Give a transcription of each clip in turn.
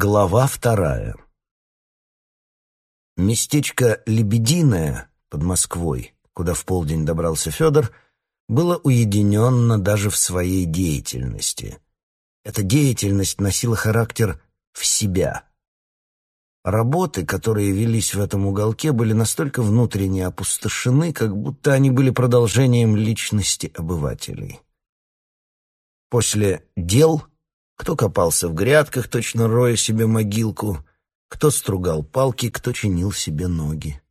Глава вторая. Местечко Лебединое под Москвой, куда в полдень добрался Федор, было уединенно даже в своей деятельности. Эта деятельность носила характер «в себя». Работы, которые велись в этом уголке, были настолько внутренне опустошены, как будто они были продолжением личности обывателей. После дел – кто копался в грядках, точно роя себе могилку, кто стругал палки, кто чинил себе ноги.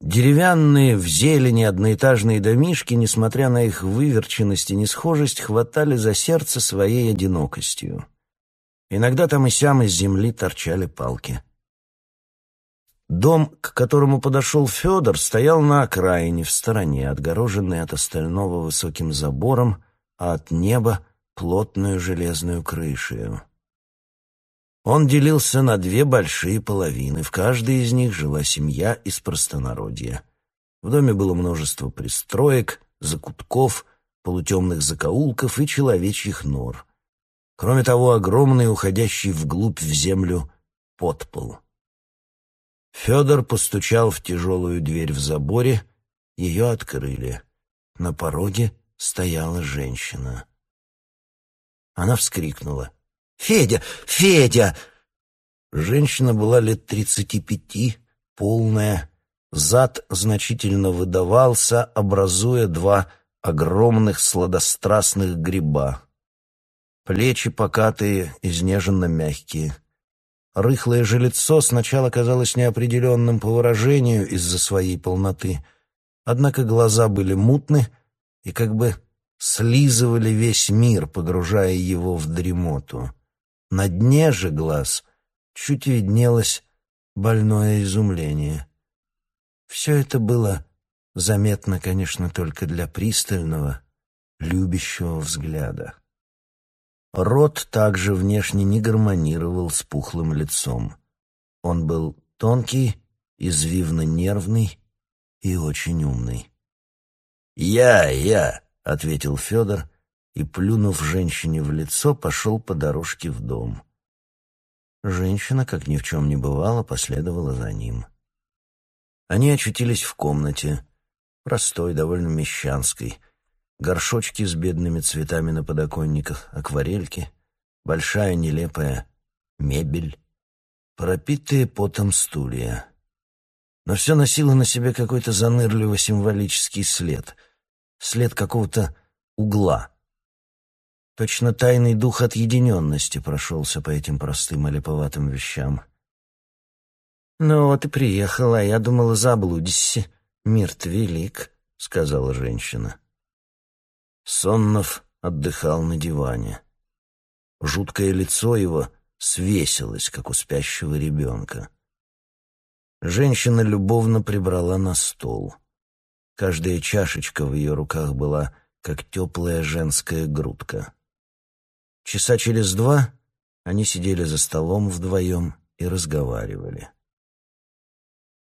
Деревянные в зелени одноэтажные домишки, несмотря на их выверченность и несхожесть, хватали за сердце своей одинокостью. Иногда там и сям из земли торчали палки. Дом, к которому подошел Федор, стоял на окраине, в стороне, отгороженный от остального высоким забором, а от неба плотную железную крышу. Он делился на две большие половины, в каждой из них жила семья из простонародья. В доме было множество пристроек, закутков, полутемных закоулков и человечьих нор. Кроме того, огромный, уходящий вглубь в землю, подпол. Федор постучал в тяжелую дверь в заборе, ее открыли. На пороге стояла женщина. Она вскрикнула. «Федя! Федя!» Женщина была лет тридцати пяти, полная. Зад значительно выдавался, образуя два огромных сладострастных гриба. Плечи покатые, изнеженно мягкие. Рыхлое же лицо сначала казалось неопределенным по выражению из-за своей полноты, однако глаза были мутны и как бы слизывали весь мир, погружая его в дремоту. На дне же глаз чуть виднелось больное изумление. Все это было заметно, конечно, только для пристального, любящего взгляда. Рот также внешне не гармонировал с пухлым лицом. Он был тонкий, извивно-нервный и очень умный. «Я, я!» — ответил Федор и, плюнув женщине в лицо, пошел по дорожке в дом. Женщина, как ни в чем не бывало, последовала за ним. Они очутились в комнате, простой, довольно мещанской. Горшочки с бедными цветами на подоконниках, акварельки, большая нелепая мебель, пропитые потом стулья. Но все носило на себе какой-то занырливо-символический след — след какого-то угла. Точно тайный дух отъединенности прошелся по этим простым и вещам. «Ну вот и приехала, я думала, заблудишься. Мир-то велик», — сказала женщина. Соннов отдыхал на диване. Жуткое лицо его свесилось, как у спящего ребенка. Женщина любовно прибрала на стол — Каждая чашечка в ее руках была как теплая женская грудка. Часа через два они сидели за столом вдвоем и разговаривали.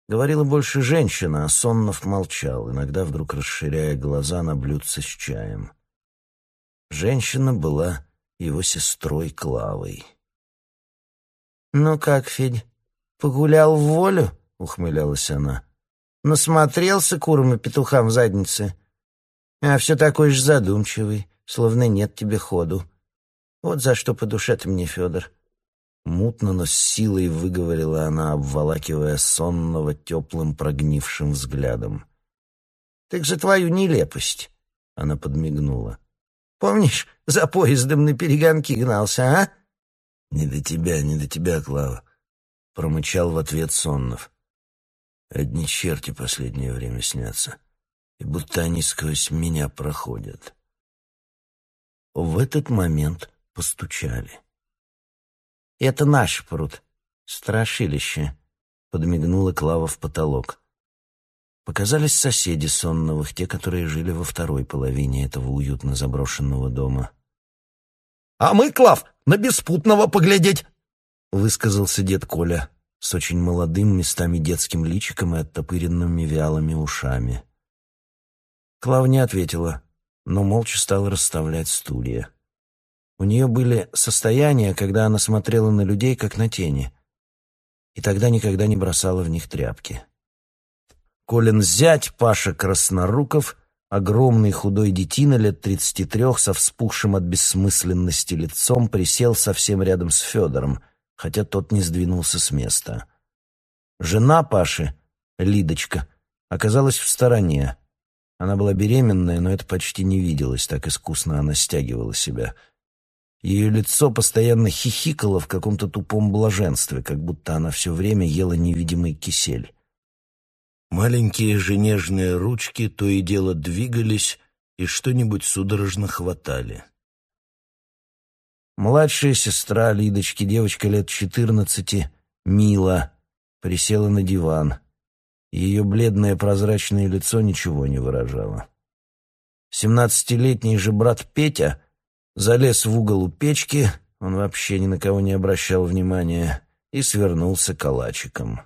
Говорила больше женщина, а Соннов молчал, иногда вдруг расширяя глаза на блюдце с чаем. Женщина была его сестрой Клавой. «Ну как, Федь, погулял в волю?» — ухмылялась она. Насмотрелся курам и петухам в заднице. А все такой же задумчивый, словно нет тебе ходу. Вот за что по душе ты мне, Федор. Мутно, но с силой выговорила она, обволакивая сонного теплым прогнившим взглядом. «Так за твою нелепость!» — она подмигнула. «Помнишь, за поездом на перегонки гнался, а?» «Не до тебя, не до тебя, Клава», — промычал в ответ Соннов. Одни черти последнее время снятся, и будто они сквозь меня проходят. В этот момент постучали. «Это наш пруд, страшилище», — подмигнула Клава в потолок. Показались соседи Сонновых, те, которые жили во второй половине этого уютно заброшенного дома. «А мы, Клав, на беспутного поглядеть!» — высказался дед Коля с очень молодым местами детским личиком и оттопыренными вялыми ушами. Клава не ответила, но молча стала расставлять стулья. У нее были состояния, когда она смотрела на людей, как на тени, и тогда никогда не бросала в них тряпки. Колин зять Паша Красноруков, огромный худой детина лет тридцати трех со вспухшим от бессмысленности лицом, присел совсем рядом с Федором, хотя тот не сдвинулся с места. Жена Паши, Лидочка, оказалась в стороне. Она была беременная, но это почти не виделось, так искусно она стягивала себя. Ее лицо постоянно хихикало в каком-то тупом блаженстве, как будто она все время ела невидимый кисель. Маленькие же нежные ручки то и дело двигались и что-нибудь судорожно хватали. Младшая сестра Лидочки, девочка лет четырнадцати, Мила, присела на диван. Ее бледное прозрачное лицо ничего не выражало. Семнадцатилетний же брат Петя залез в угол у печки, он вообще ни на кого не обращал внимания, и свернулся калачиком.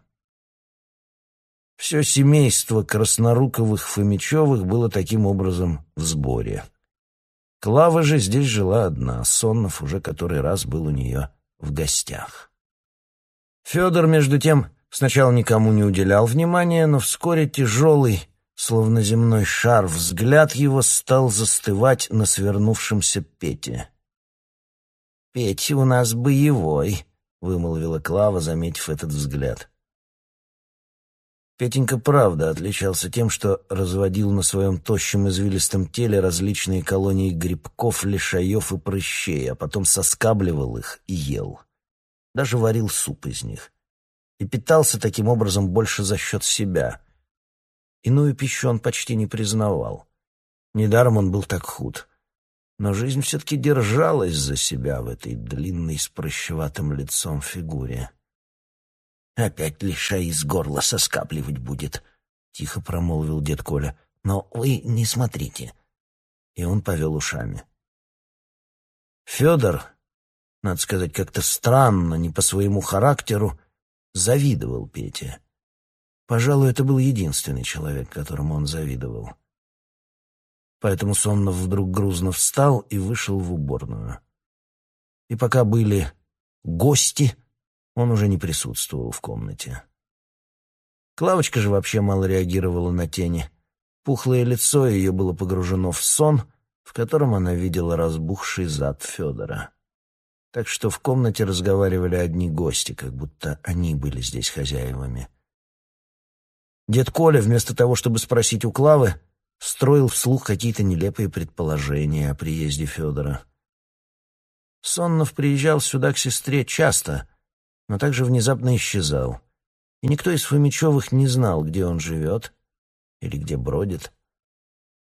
Все семейство Красноруковых-Фомичевых было таким образом в сборе. Клава же здесь жила одна, Соннов уже который раз был у нее в гостях. Федор, между тем, сначала никому не уделял внимания, но вскоре тяжелый, словно земной шар, взгляд его стал застывать на свернувшемся Пете. «Петя у нас боевой», — вымолвила Клава, заметив этот взгляд. Петенька правда отличался тем, что разводил на своем тощем извилистом теле различные колонии грибков, лишаев и прыщей, а потом соскабливал их и ел. Даже варил суп из них. И питался таким образом больше за счет себя. Иную пищу он почти не признавал. Недаром он был так худ. Но жизнь все-таки держалась за себя в этой длинной с прыщеватым лицом фигуре. «Опять лишай из горла соскабливать будет», — тихо промолвил дед Коля. «Но вы не смотрите». И он повел ушами. Федор, надо сказать, как-то странно, не по своему характеру, завидовал Пете. Пожалуй, это был единственный человек, которому он завидовал. Поэтому Соннов вдруг грузно встал и вышел в уборную. И пока были гости, он уже не присутствовал в комнате. Клавочка же вообще мало реагировала на тени. Пухлое лицо ее было погружено в сон, в котором она видела разбухший зад Федора. Так что в комнате разговаривали одни гости, как будто они были здесь хозяевами. Дед Коля, вместо того, чтобы спросить у Клавы, строил вслух какие-то нелепые предположения о приезде Федора. Соннов приезжал сюда к сестре часто — но также внезапно исчезал. И никто из Фомичевых не знал, где он живет или где бродит.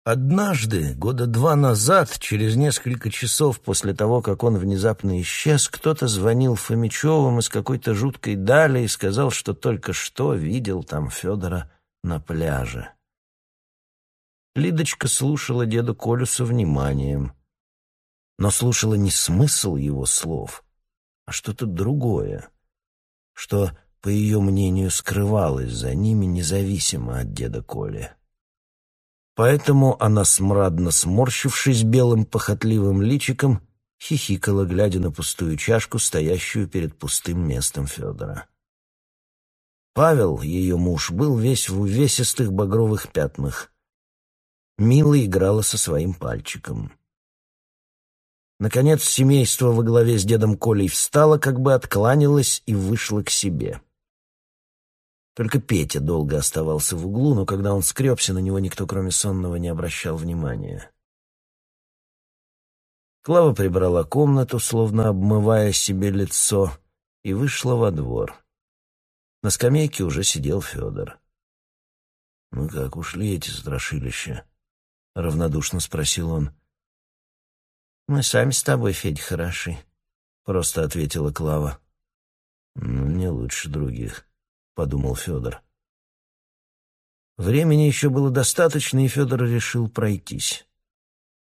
Однажды, года два назад, через несколько часов после того, как он внезапно исчез, кто-то звонил Фомичевым из какой-то жуткой дали и сказал, что только что видел там Федора на пляже. Лидочка слушала деда Колю со вниманием, но слушала не смысл его слов, а что-то другое что, по ее мнению, скрывалось за ними независимо от деда Коли. Поэтому она, смрадно сморщившись белым похотливым личиком, хихикала, глядя на пустую чашку, стоящую перед пустым местом Федора. Павел, ее муж, был весь в увесистых багровых пятнах. Мила играла со своим пальчиком. Наконец семейство во главе с дедом Колей встало, как бы откланялось и вышло к себе. Только Петя долго оставался в углу, но когда он скребся, на него никто, кроме сонного, не обращал внимания. Клава прибрала комнату, словно обмывая себе лицо, и вышла во двор. На скамейке уже сидел Федор. «Ну как, ушли эти страшилища?» — равнодушно спросил он. «Мы сами с тобой, Федь, хороши», — просто ответила Клава. «Ну, не лучше других», — подумал Федор. Времени еще было достаточно, и Федор решил пройтись.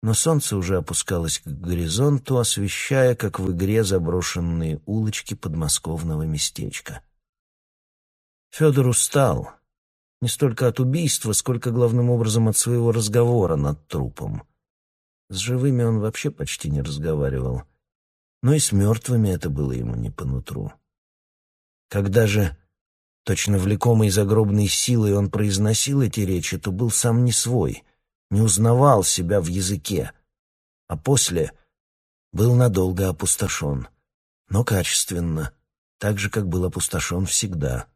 Но солнце уже опускалось к горизонту, освещая, как в игре, заброшенные улочки подмосковного местечка. Федор устал. Не столько от убийства, сколько, главным образом, от своего разговора над трупом. С живыми он вообще почти не разговаривал. но и с мертвыми это было ему не по нутру. Когда же, точно влекомый загробной силой, он произносил эти речи, то был сам не свой, не узнавал себя в языке, а после был надолго опустошен, но качественно, так же, как был опустошен всегда.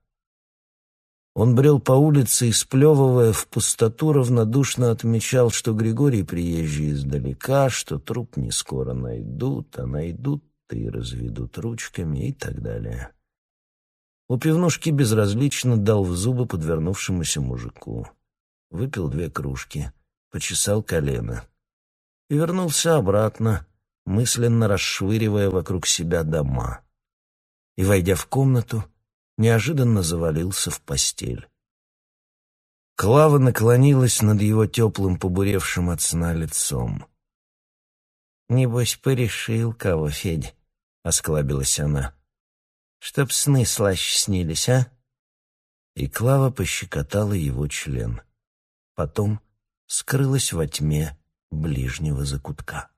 Он брел по улице и, сплевывая в пустоту, равнодушно отмечал, что Григорий приезжий издалека, что труп не скоро найдут, а найдут-то и разведут ручками и так далее. У пивнушки безразлично дал в зубы подвернувшемуся мужику. Выпил две кружки, почесал колено и вернулся обратно, мысленно расшвыривая вокруг себя дома. И, войдя в комнату, неожиданно завалился в постель. Клава наклонилась над его теплым, побуревшим от сна лицом. «Небось, порешил кого, Федь?» — осклабилась она. «Чтоб сны слаще снились, а?» И Клава пощекотала его член. Потом скрылась во тьме ближнего закутка.